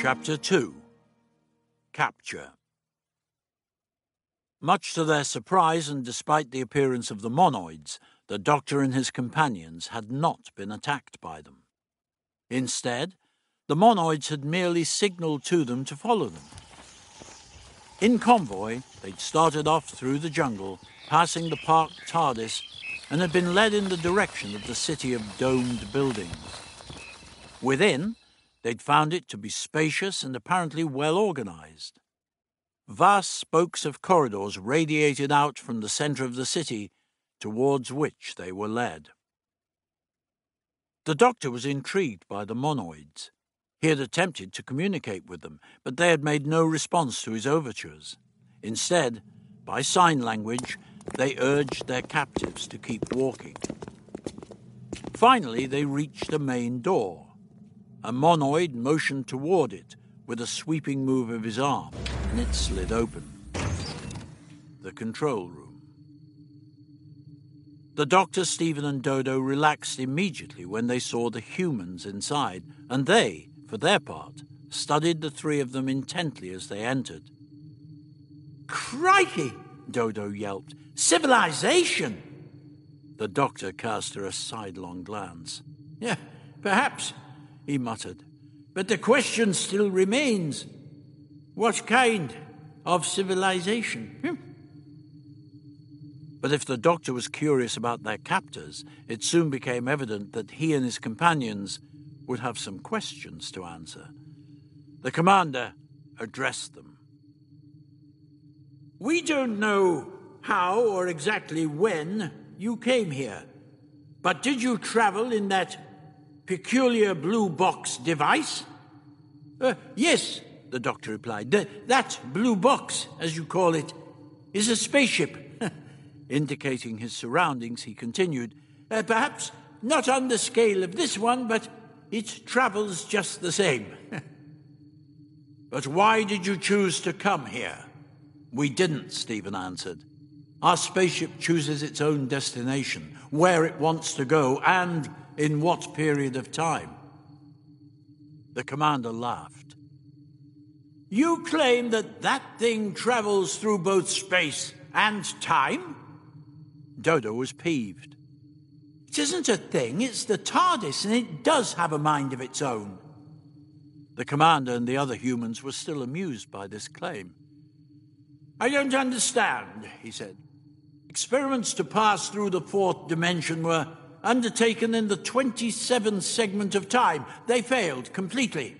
Chapter 2 Capture Much to their surprise, and despite the appearance of the monoids, the doctor and his companions had not been attacked by them. Instead, the monoids had merely signalled to them to follow them. In convoy, they'd started off through the jungle, passing the parked TARDIS, and had been led in the direction of the city of domed buildings. Within, they'd found it to be spacious and apparently well organized. Vast spokes of corridors radiated out from the center of the city, towards which they were led. The doctor was intrigued by the monoids. He had attempted to communicate with them, but they had made no response to his overtures. Instead, by sign language, they urged their captives to keep walking. Finally, they reached a main door. A monoid motioned toward it with a sweeping move of his arm, and it slid open. The control room. The doctor, Steven, and Dodo relaxed immediately when they saw the humans inside, and they, for their part, studied the three of them intently as they entered. Crikey! Dodo yelped. Civilization! The doctor cast her a sidelong glance. Yeah, perhaps, he muttered. But the question still remains what kind of civilization? Hmm? But if the doctor was curious about their captors, it soon became evident that he and his companions would have some questions to answer. The commander addressed them. We don't know how or exactly when you came here, but did you travel in that peculiar blue box device? Uh, yes, the doctor replied. That blue box, as you call it, is a spaceship. Indicating his surroundings, he continued, uh, Perhaps not on the scale of this one, but it travels just the same. but why did you choose to come here? We didn't, Steven answered. Our spaceship chooses its own destination, where it wants to go, and in what period of time. The commander laughed. You claim that that thing travels through both space and time? Dodo was peeved. It isn't a thing, it's the TARDIS, and it does have a mind of its own. The commander and the other humans were still amused by this claim. I don't understand, he said. Experiments to pass through the fourth dimension were undertaken in the 27th segment of time. They failed completely.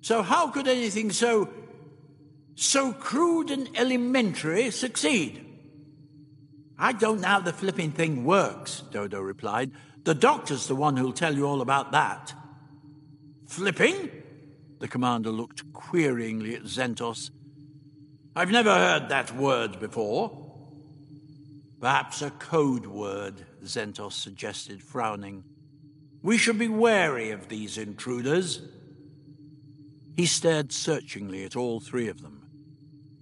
So, how could anything so. so crude and elementary succeed? I don't know how the flipping thing works, Dodo replied. The doctor's the one who'll tell you all about that. Flipping? The commander looked queryingly at Zentos. I've never heard that word before. Perhaps a code word, Zentos suggested, frowning. We should be wary of these intruders. He stared searchingly at all three of them.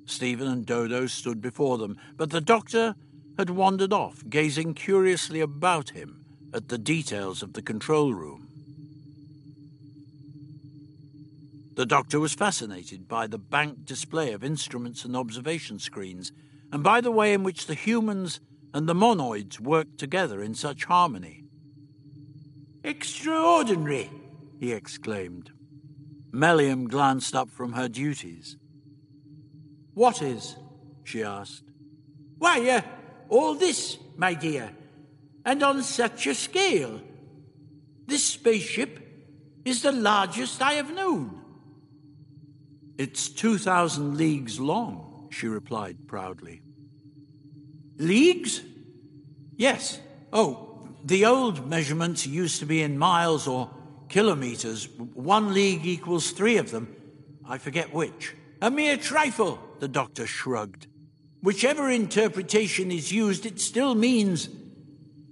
Steven and Dodo stood before them, but the doctor had wandered off, gazing curiously about him at the details of the control room. The doctor was fascinated by the banked display of instruments and observation screens, and by the way in which the humans and the monoids worked together in such harmony. Extraordinary! he exclaimed. Mellium glanced up from her duties. What is? she asked. Why, uh, all this, my dear, and on such a scale. This spaceship is the largest I have known. It's 2,000 leagues long, she replied proudly. Leagues? Yes. Oh, the old measurements used to be in miles or kilometers. One league equals three of them. I forget which. A mere trifle, the doctor shrugged. Whichever interpretation is used, it still means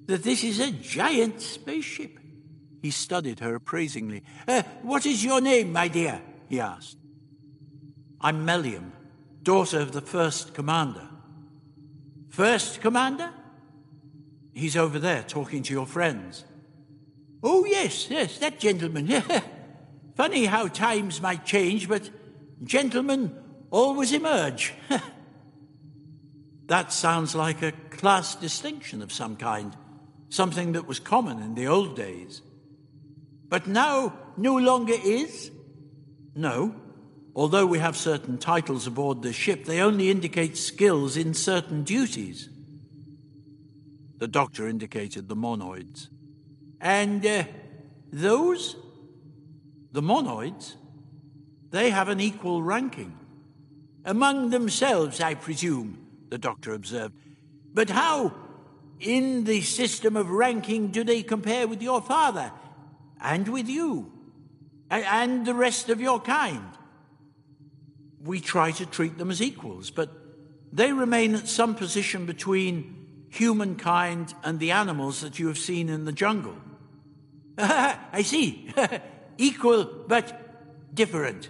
that this is a giant spaceship. He studied her appraisingly. Uh, what is your name, my dear? he asked. I'm Mellium, daughter of the first commander. First commander? He's over there talking to your friends. Oh, yes, yes, that gentleman. Funny how times might change, but gentlemen always emerge. that sounds like a class distinction of some kind, something that was common in the old days. But now no longer is? No. Although we have certain titles aboard the ship, they only indicate skills in certain duties. The doctor indicated the monoids. And uh, those? The monoids? They have an equal ranking. Among themselves, I presume, the doctor observed. But how, in the system of ranking, do they compare with your father and with you and the rest of your kind? We try to treat them as equals, but they remain at some position between humankind and the animals that you have seen in the jungle. I see. Equal, but different.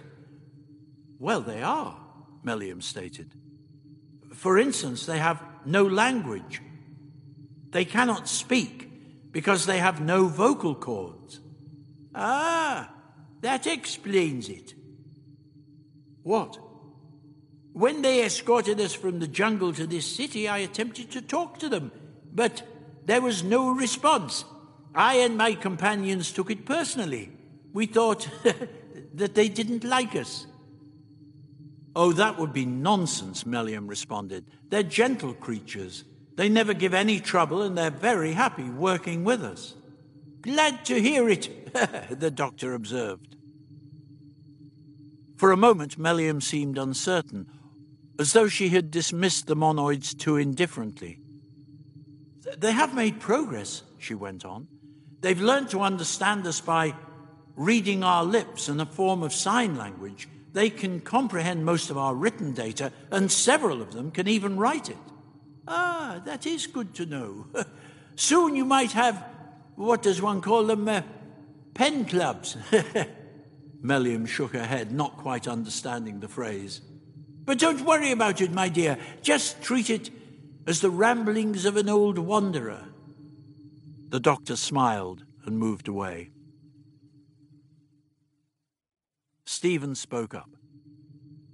Well, they are, Mellium stated. For instance, they have no language. They cannot speak because they have no vocal cords. Ah, that explains it. What? When they escorted us from the jungle to this city, I attempted to talk to them, but there was no response. I and my companions took it personally. We thought that they didn't like us. Oh, that would be nonsense, Mellium responded. They're gentle creatures. They never give any trouble, and they're very happy working with us. Glad to hear it, the doctor observed. For a moment, Mellium seemed uncertain, as though she had dismissed the monoids too indifferently. They have made progress, she went on. They've learned to understand us by reading our lips in a form of sign language. They can comprehend most of our written data, and several of them can even write it. Ah, that is good to know. Soon you might have, what does one call them, uh, pen clubs. Mellium shook her head, not quite understanding the phrase. But don't worry about it, my dear. Just treat it as the ramblings of an old wanderer. The doctor smiled and moved away. Steven spoke up.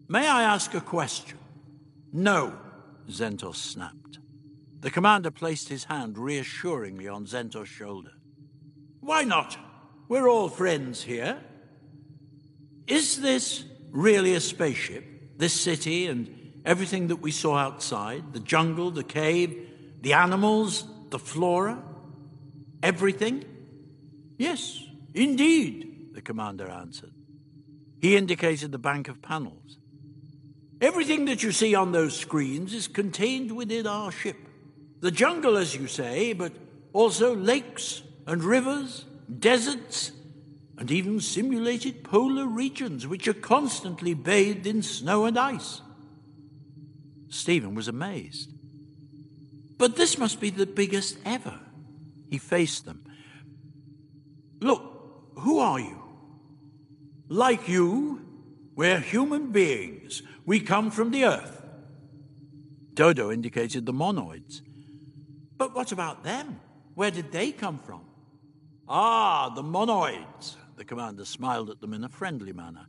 May I ask a question? No, Zentos snapped. The commander placed his hand reassuringly on Zentos' shoulder. Why not? We're all friends here. Is this really a spaceship? This city and everything that we saw outside? The jungle, the cave, the animals, the flora? Everything? Yes, indeed, the commander answered. He indicated the bank of panels. Everything that you see on those screens is contained within our ship. The jungle, as you say, but also lakes and rivers, deserts, and even simulated polar regions which are constantly bathed in snow and ice. Steven was amazed. But this must be the biggest ever. He faced them. Look, who are you? Like you, we're human beings. We come from the earth. Dodo indicated the monoids. But what about them? Where did they come from? Ah, the monoids. The commander smiled at them in a friendly manner.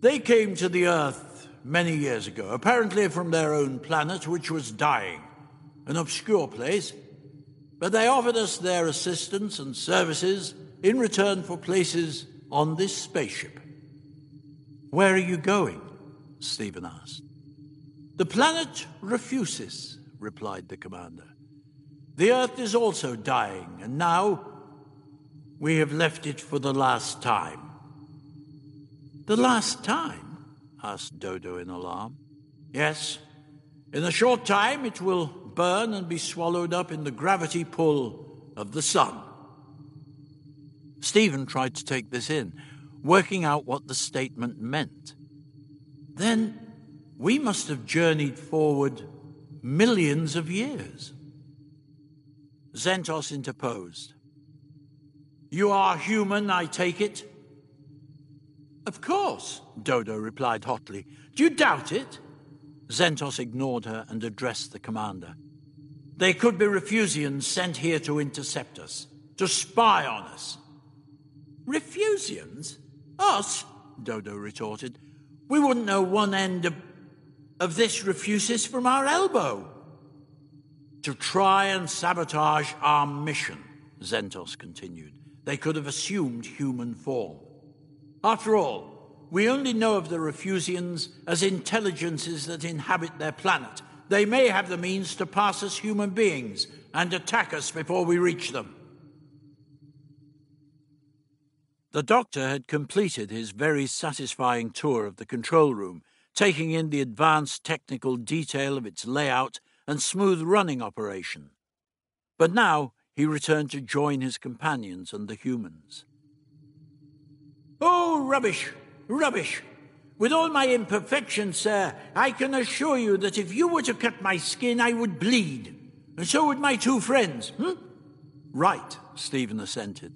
They came to the Earth many years ago, apparently from their own planet, which was dying. An obscure place, but they offered us their assistance and services in return for places on this spaceship. Where are you going? Steven asked. The planet refuses, replied the commander. The Earth is also dying, and now we have left it for the last time. The last time? asked Dodo in alarm. Yes. In a short time, it will burn and be swallowed up in the gravity pull of the sun. Steven tried to take this in, working out what the statement meant. Then we must have journeyed forward millions of years. Zentos interposed. You are human, I take it? Of course, Dodo replied hotly. Do you doubt it? Zentos ignored her and addressed the commander. They could be Refusians sent here to intercept us, to spy on us. Refusians? Us? Dodo retorted. We wouldn't know one end of, of this refusis from our elbow. To try and sabotage our mission, Zentos continued. They could have assumed human form. After all, we only know of the Refusians as intelligences that inhabit their planet. They may have the means to pass as human beings and attack us before we reach them. The doctor had completed his very satisfying tour of the control room, taking in the advanced technical detail of its layout and smooth running operation. But now he returned to join his companions and the humans. Oh, rubbish! Rubbish! With all my imperfections, sir, I can assure you that if you were to cut my skin, I would bleed. And so would my two friends. Hmm? Right, Steven assented.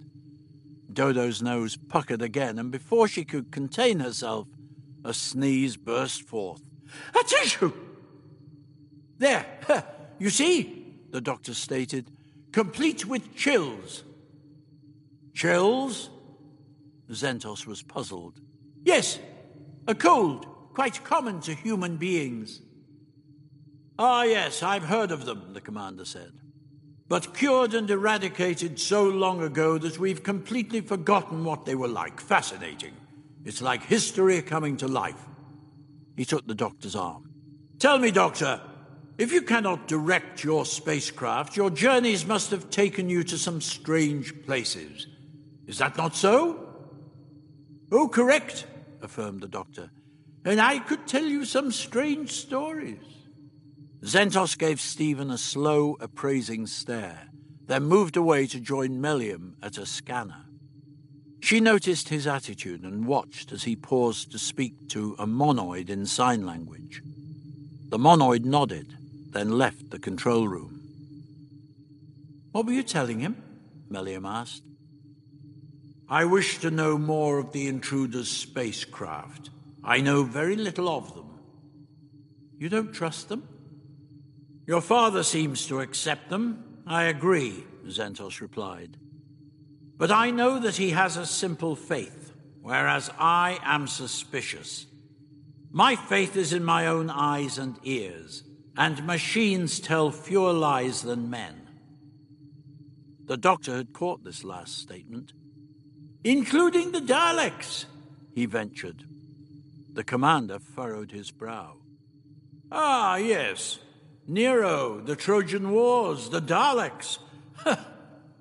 Dodo's nose puckered again, and before she could contain herself, a sneeze burst forth. A tissue! There, you see, the doctor stated, complete with chills. Chills? Zentos was puzzled. Yes, a cold, quite common to human beings. Ah, yes, I've heard of them, the commander said but cured and eradicated so long ago that we've completely forgotten what they were like. Fascinating. It's like history coming to life. He took the doctor's arm. Tell me, doctor, if you cannot direct your spacecraft, your journeys must have taken you to some strange places. Is that not so? Oh, correct, affirmed the doctor. And I could tell you some strange stories. Zentos gave Steven a slow, appraising stare, then moved away to join Mellium at a scanner. She noticed his attitude and watched as he paused to speak to a monoid in sign language. The monoid nodded, then left the control room. What were you telling him? Mellium asked. I wish to know more of the intruder's spacecraft. I know very little of them. You don't trust them? Your father seems to accept them. I agree, Zentos replied. But I know that he has a simple faith, whereas I am suspicious. My faith is in my own eyes and ears, and machines tell fewer lies than men. The doctor had caught this last statement. Including the Daleks, he ventured. The commander furrowed his brow. Ah, yes. Nero, the Trojan Wars, the Daleks.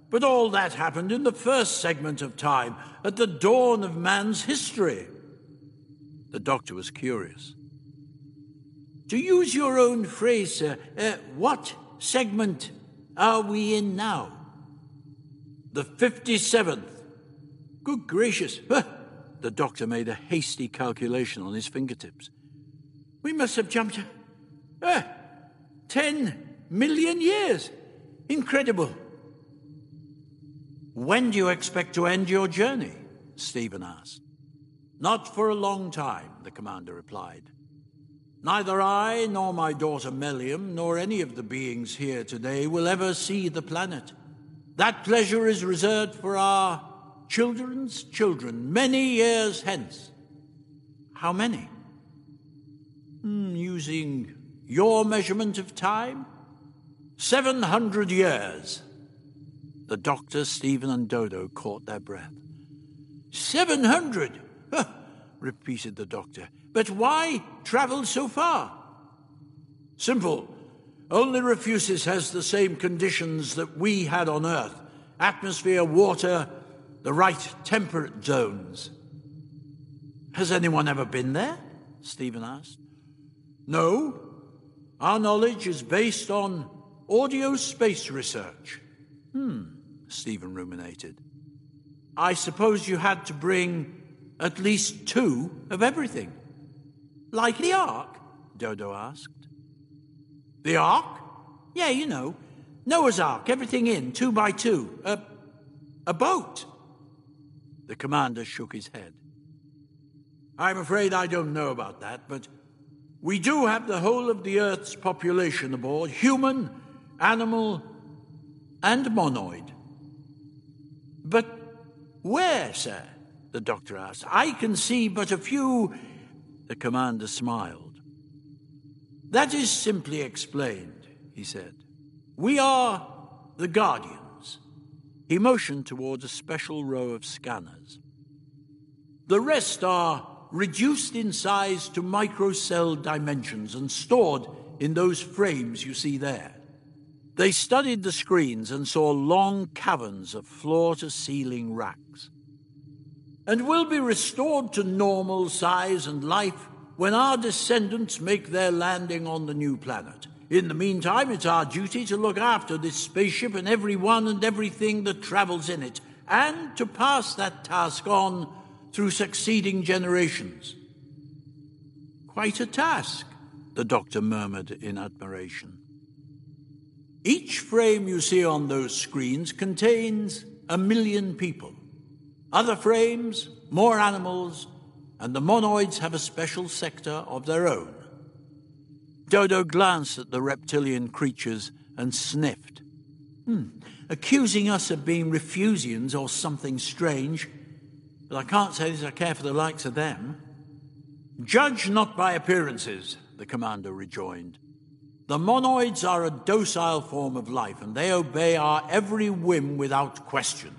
but all that happened in the first segment of time, at the dawn of man's history. The doctor was curious. To use your own phrase, sir, uh, what segment are we in now? The 57th. Good gracious. the doctor made a hasty calculation on his fingertips. We must have jumped. Uh, Ten million years. Incredible. When do you expect to end your journey? Steven asked. Not for a long time, the commander replied. Neither I, nor my daughter Mellium, nor any of the beings here today will ever see the planet. That pleasure is reserved for our children's children many years hence. How many? Hmm, using your measurement of time? Seven hundred years. The doctor, Steven, and Dodo caught their breath. Seven hundred? repeated the doctor. But why travel so far? Simple. Only Refusis has the same conditions that we had on Earth atmosphere, water, the right temperate zones. Has anyone ever been there? Steven asked. No, our knowledge is based on audio space research. Hmm, Steven ruminated. I suppose you had to bring at least two of everything. Like the Ark? Dodo asked. The Ark? Yeah, you know. Noah's Ark, everything in, two by two. A, a boat. The commander shook his head. I'm afraid I don't know about that, but we do have the whole of the Earth's population aboard human, animal, and monoid. But where, sir? the doctor asked. I can see but a few. The commander smiled. That is simply explained, he said. We are the Guardians. He motioned towards a special row of scanners. The rest are reduced in size to microcell dimensions and stored in those frames you see there. They studied the screens and saw long caverns of floor to ceiling racks. And will be restored to normal size and life when our descendants make their landing on the new planet. In the meantime, it's our duty to look after this spaceship and everyone and everything that travels in it, and to pass that task on through succeeding generations. Quite a task, the doctor murmured in admiration. Each frame you see on those screens contains a million people. Other frames, more animals, and the monoids have a special sector of their own. Dodo glanced at the reptilian creatures and sniffed. Hmm, accusing us of being refusians or something strange, but I can't say that I care for the likes of them. Judge not by appearances, the commander rejoined. The monoids are a docile form of life, and they obey our every whim without question.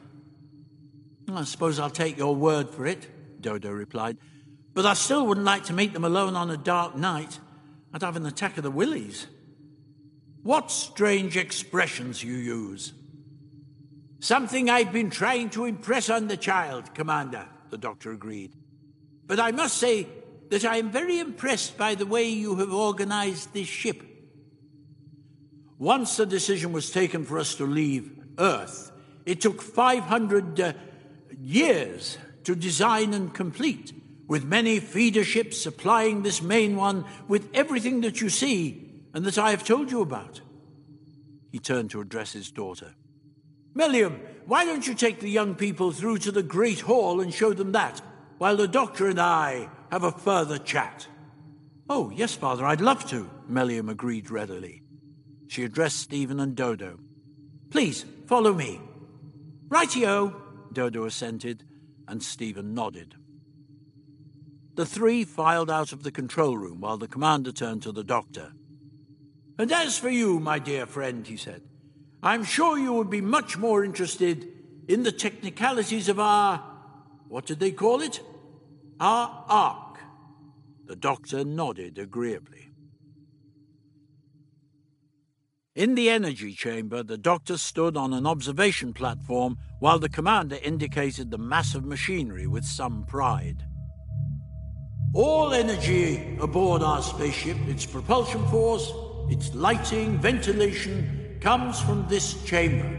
I suppose I'll take your word for it, Dodo replied. But I still wouldn't like to meet them alone on a dark night. I'd have an attack of the willies. What strange expressions you use. Something I've been trying to impress on the child, Commander, the doctor agreed. But I must say that I am very impressed by the way you have organized this ship. Once the decision was taken for us to leave Earth, it took 500 uh, years to design and complete, with many feeder ships supplying this main one with everything that you see and that I have told you about. He turned to address his daughter. Mellium, why don't you take the young people through to the Great Hall and show them that, while the doctor and I have a further chat? Oh, yes, father, I'd love to, Mellium agreed readily. She addressed Steven and Dodo. Please, follow me. Rightio, Dodo assented, and Steven nodded. The three filed out of the control room while the commander turned to the doctor. And as for you, my dear friend, he said, I'm sure you would be much more interested in the technicalities of our. What did they call it? Our ark. The doctor nodded agreeably. In the energy chamber, the doctor stood on an observation platform while the commander indicated the massive machinery with some pride. All energy aboard our spaceship, its propulsion force, its lighting, ventilation, comes from this chamber.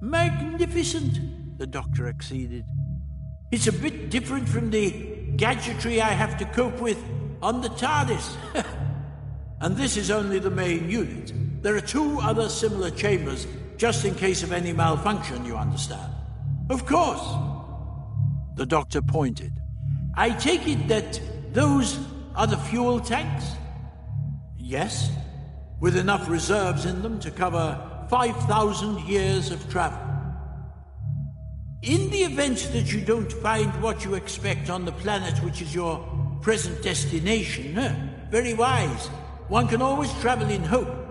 Magnificent, the doctor acceded. It's a bit different from the gadgetry I have to cope with on the TARDIS. and this is only the main unit. There are two other similar chambers, just in case of any malfunction, you understand. Of course. The doctor pointed. I take it that those are the fuel tanks? Yes, with enough reserves in them to cover 5,000 years of travel. In the event that you don't find what you expect on the planet which is your present destination, huh? very wise. One can always travel in hope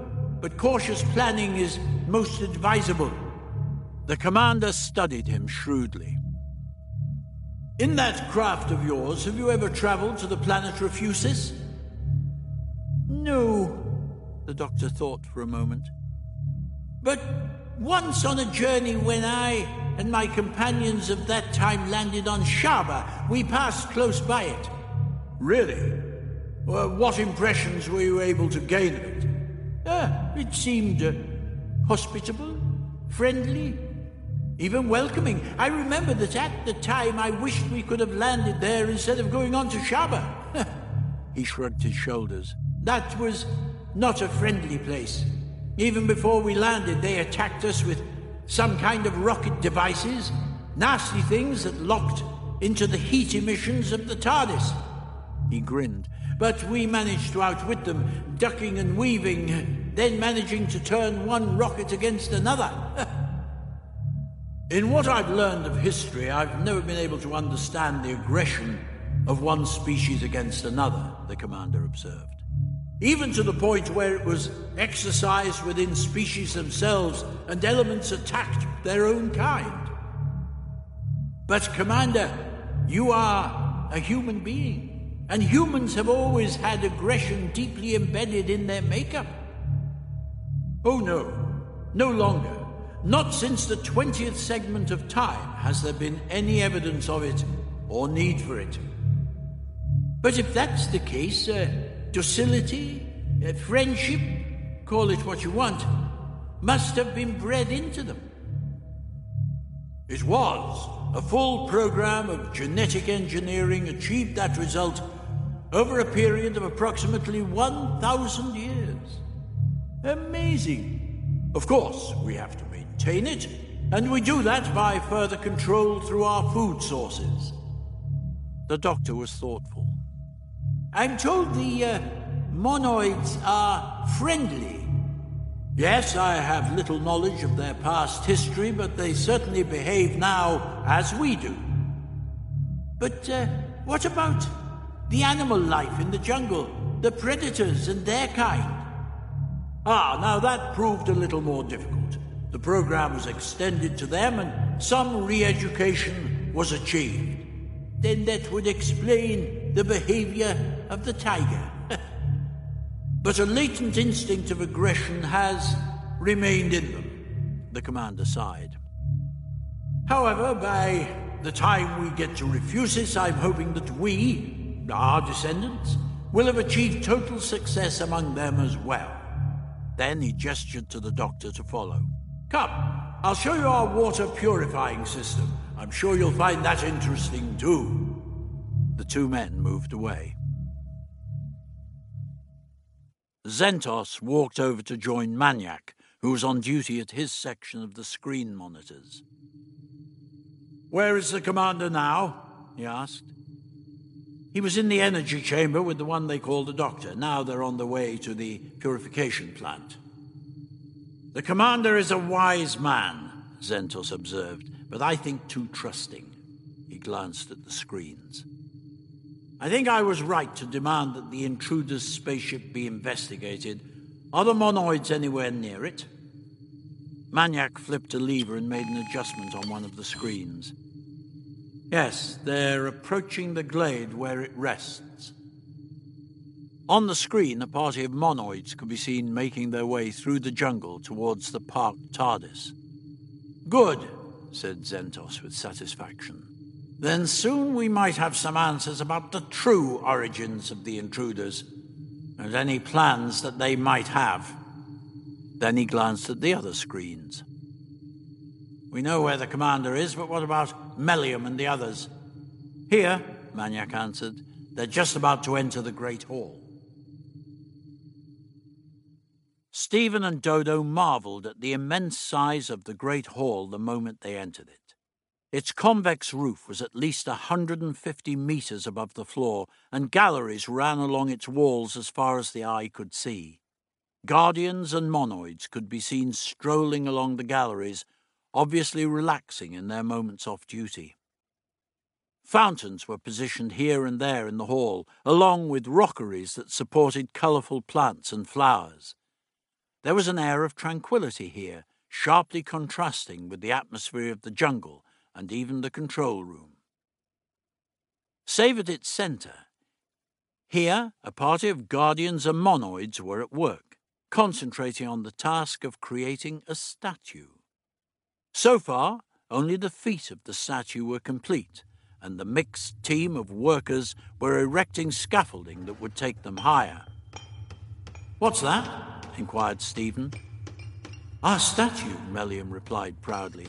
but cautious planning is most advisable. The commander studied him shrewdly. In that craft of yours, have you ever traveled to the planet Refusis? No, the doctor thought for a moment. But once on a journey when I and my companions of that time landed on Shaba, we passed close by it. Really? Well, what impressions were you able to gain of it? Ah, it seemed uh, hospitable, friendly, even welcoming. I remember that at the time I wished we could have landed there instead of going on to Shaba. he shrugged his shoulders. That was not a friendly place. Even before we landed, they attacked us with some kind of rocket devices, nasty things that locked into the heat emissions of the TARDIS. He grinned. But we managed to outwit them, ducking and weaving, then managing to turn one rocket against another. In what I've learned of history, I've never been able to understand the aggression of one species against another, the commander observed. Even to the point where it was exercised within species themselves and elements attacked their own kind. But, Commander, you are a human being, and humans have always had aggression deeply embedded in their makeup. Oh no, no longer. Not since the 20th segment of time has there been any evidence of it or need for it. But if that's the case, uh, docility, uh, friendship, call it what you want, must have been bred into them. It was. A full program of genetic engineering achieved that result over a period of approximately 1,000 years. Amazing. Of course, we have to maintain it, and we do that by further control through our food sources. The doctor was thoughtful. I'm told the uh, monoids are friendly. Yes, I have little knowledge of their past history, but they certainly behave now as we do. But uh, what about the animal life in the jungle, the predators and their kind? Ah, now that proved a little more difficult. The program was extended to them and some re education was achieved. Then that would explain the behavior of the tiger. but a latent instinct of aggression has remained in them, the commander sighed. However, by the time we get to Refusis, I'm hoping that we, our descendants, will have achieved total success among them as well. Then he gestured to the doctor to follow. Come, I'll show you our water purifying system. I'm sure you'll find that interesting too. The two men moved away. Zentos walked over to join Manyak, who was on duty at his section of the screen monitors. Where is the commander now? he asked. He was in the energy chamber with the one they called the doctor. Now they're on the way to the purification plant. The commander is a wise man, Zentos observed, but I think too trusting. He glanced at the screens. I think I was right to demand that the intruder's spaceship be investigated. Are the monoids anywhere near it? Manyak flipped a lever and made an adjustment on one of the screens. Yes, they're approaching the glade where it rests. On the screen, a party of monoids could be seen making their way through the jungle towards the parked TARDIS. Good, said Zentos with satisfaction. Then soon we might have some answers about the true origins of the intruders and any plans that they might have. Then he glanced at the other screens. We know where the commander is, but what about Mellium and the others? Here, Manyak answered. They're just about to enter the Great Hall. Steven and Dodo marveled at the immense size of the Great Hall the moment they entered it. Its convex roof was at least a 150 metres above the floor, and galleries ran along its walls as far as the eye could see. Guardians and monoids could be seen strolling along the galleries, obviously relaxing in their moments off duty. Fountains were positioned here and there in the hall, along with rockeries that supported colourful plants and flowers. There was an air of tranquillity here, sharply contrasting with the atmosphere of the jungle and even the control room. Save at its centre, here a party of guardians and monoids were at work, concentrating on the task of creating a statue. So far, only the feet of the statue were complete, and the mixed team of workers were erecting scaffolding that would take them higher. What's that? inquired Steven. Our statue, Mellium replied proudly.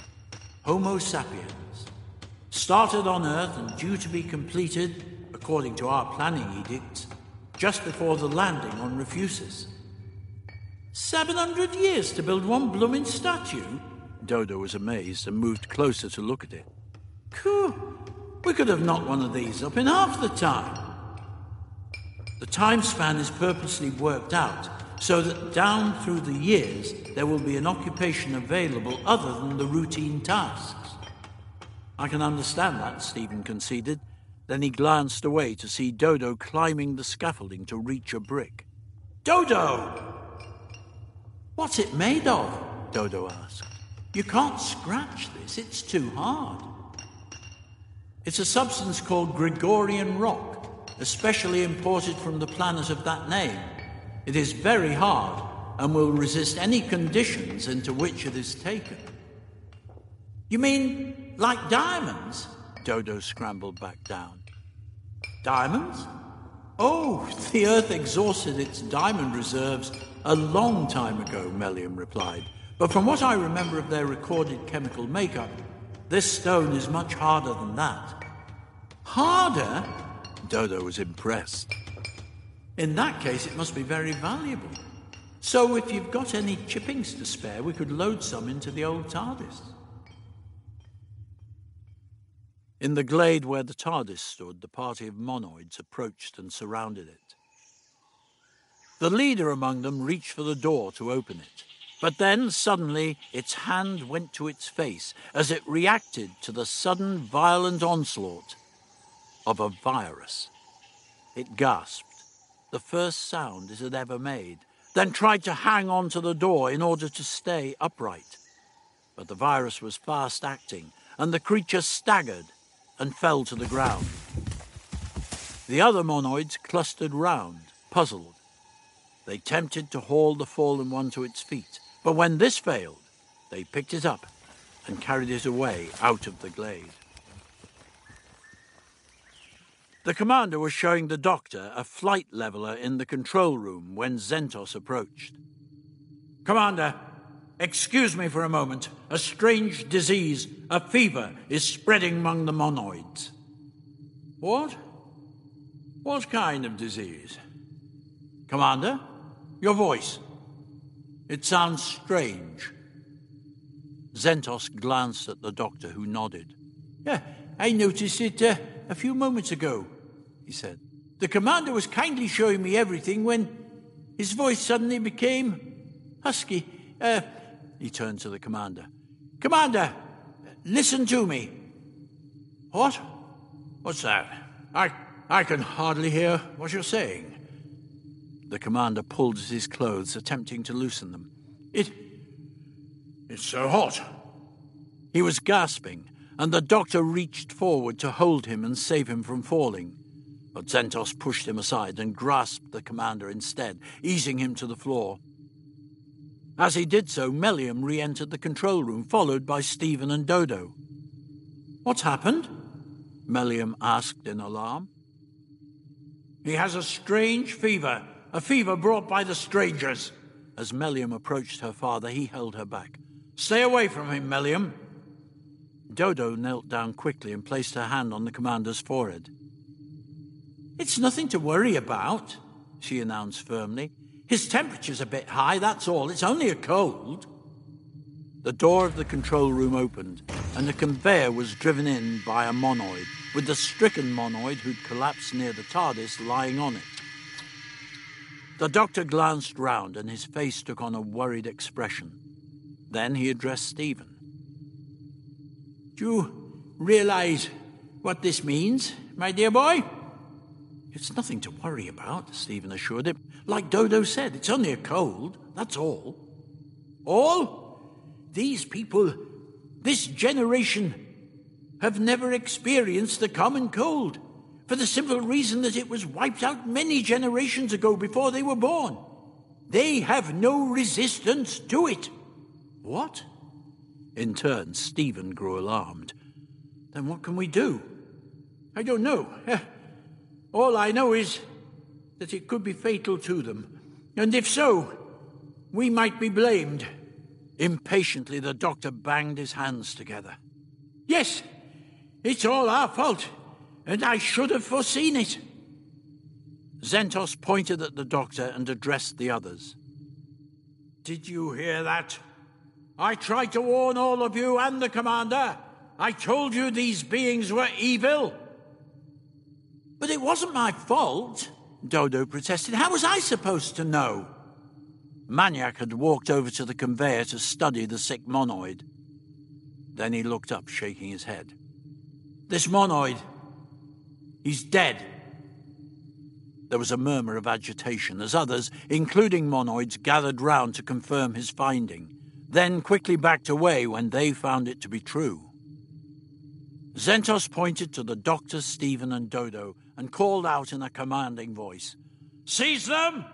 Homo sapiens, started on Earth and due to be completed, according to our planning edicts, just before the landing on Refusis. 700 years to build one blooming statue? Dodo was amazed and moved closer to look at it. Cool. We could have knocked one of these up in half the time. The time span is purposely worked out so that down through the years there will be an occupation available other than the routine tasks. I can understand that, Steven conceded. Then he glanced away to see Dodo climbing the scaffolding to reach a brick. Dodo! What's it made of? Dodo asked. You can't scratch this, it's too hard. It's a substance called Gregorian rock, especially imported from the planet of that name. It is very hard and will resist any conditions into which it is taken. You mean like diamonds? Dodo scrambled back down. Diamonds? Oh, the Earth exhausted its diamond reserves a long time ago, Mellium replied. But from what I remember of their recorded chemical makeup, this stone is much harder than that. Harder? Dodo was impressed. In that case, it must be very valuable. So if you've got any chippings to spare, we could load some into the old TARDIS. In the glade where the TARDIS stood, the party of monoids approached and surrounded it. The leader among them reached for the door to open it, but then suddenly its hand went to its face as it reacted to the sudden violent onslaught of a virus. It gasped, the first sound it had ever made, then tried to hang on to the door in order to stay upright. But the virus was fast acting, and the creature staggered and fell to the ground. The other monoids clustered round, puzzled. They attempted to haul the fallen one to its feet, but when this failed, they picked it up and carried it away out of the glade. The commander was showing the doctor a flight leveler in the control room when Zentos approached. Commander, excuse me for a moment. A strange disease, a fever, is spreading among the monoids. What? What kind of disease? Commander? Your voice. It sounds strange. Zentos glanced at the doctor, who nodded. Yeah, I noticed it uh, a few moments ago, he said. The commander was kindly showing me everything when his voice suddenly became husky. Uh, he turned to the commander. Commander, listen to me. What? What's that? I, I can hardly hear what you're saying. The commander pulled at his clothes, attempting to loosen them. It. It's so hot. He was gasping, and the doctor reached forward to hold him and save him from falling. But Zentos pushed him aside and grasped the commander instead, easing him to the floor. As he did so, Mellium re entered the control room, followed by Steven and Dodo. What's happened? Mellium asked in alarm. He has a strange fever, a fever brought by the strangers. As Mellium approached her father, he held her back. Stay away from him, Mellium. Dodo knelt down quickly and placed her hand on the commander's forehead. It's nothing to worry about, she announced firmly. His temperature's a bit high, that's all. It's only a cold. The door of the control room opened, and a conveyor was driven in by a monoid, with the stricken monoid who'd collapsed near the TARDIS lying on it. The doctor glanced round and his face took on a worried expression. Then he addressed Steven. Do you realize what this means, my dear boy? It's nothing to worry about, Steven assured him. Like Dodo said, it's only a cold, that's all. All? These people, this generation, have never experienced the common cold for the simple reason that it was wiped out many generations ago before they were born. They have no resistance to it. What? In turn, Steven grew alarmed. Then what can we do? I don't know. All I know is that it could be fatal to them. And if so, we might be blamed. Impatiently, the doctor banged his hands together. Yes, it's all our fault and I should have foreseen it. Zentos pointed at the doctor and addressed the others. Did you hear that? I tried to warn all of you and the commander. I told you these beings were evil. But it wasn't my fault, Dodo protested. How was I supposed to know? Manyak had walked over to the conveyor to study the sick monoid. Then he looked up, shaking his head. This monoid, he's dead. There was a murmur of agitation as others, including monoids, gathered round to confirm his finding, then quickly backed away when they found it to be true. Zentos pointed to the doctors, Steven and Dodo, and called out in a commanding voice, Seize them!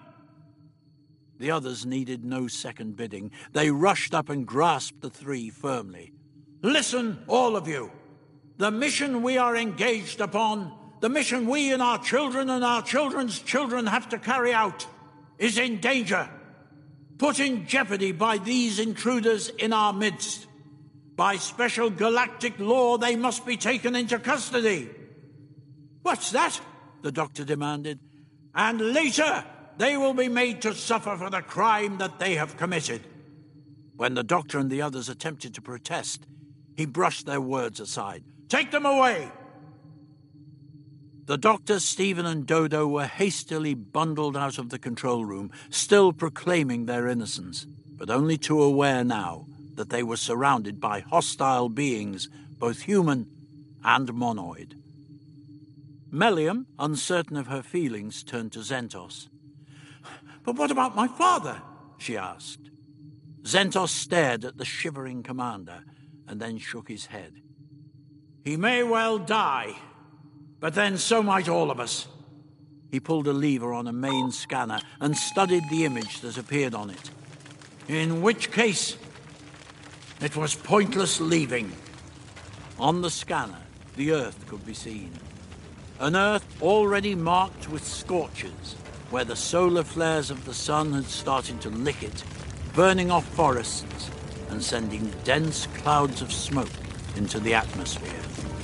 The others needed no second bidding. They rushed up and grasped the three firmly. Listen, all of you. The mission we are engaged upon, the mission we and our children and our children's children have to carry out, is in danger, put in jeopardy by these intruders in our midst. By special galactic law, they must be taken into custody. What's that? the doctor demanded. And later, they will be made to suffer for the crime that they have committed. When the doctor and the others attempted to protest, he brushed their words aside. Take them away! The doctor, Steven, and Dodo were hastily bundled out of the control room, still proclaiming their innocence, but only too aware now that they were surrounded by hostile beings, both human and monoid. Mellium, uncertain of her feelings, turned to Zentos. But what about my father? she asked. Zentos stared at the shivering commander and then shook his head. He may well die, but then so might all of us. He pulled a lever on a main scanner and studied the image that appeared on it. In which case, it was pointless leaving. On the scanner, the Earth could be seen. An Earth already marked with scorches, where the solar flares of the sun had started to lick it, burning off forests and sending dense clouds of smoke into the atmosphere.